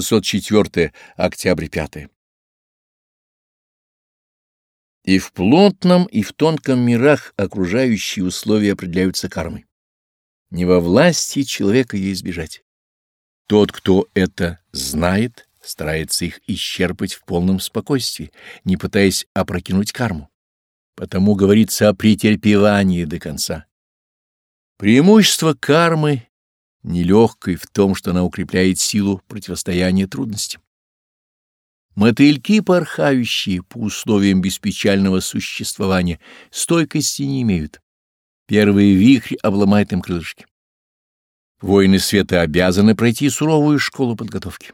604 октябрь 5. И в плотном, и в тонком мирах окружающие условия определяются кармой. Не во власти человека ее избежать. Тот, кто это знает, старается их исчерпать в полном спокойствии, не пытаясь опрокинуть карму. Потому говорится о претерпевании до конца. Преимущество кармы нелегкой в том, что она укрепляет силу противостояния трудностям. Мотыльки, порхающие по условиям беспечального существования, стойкости не имеют. Первый вихрь обломает им крылышки. Воины света обязаны пройти суровую школу подготовки.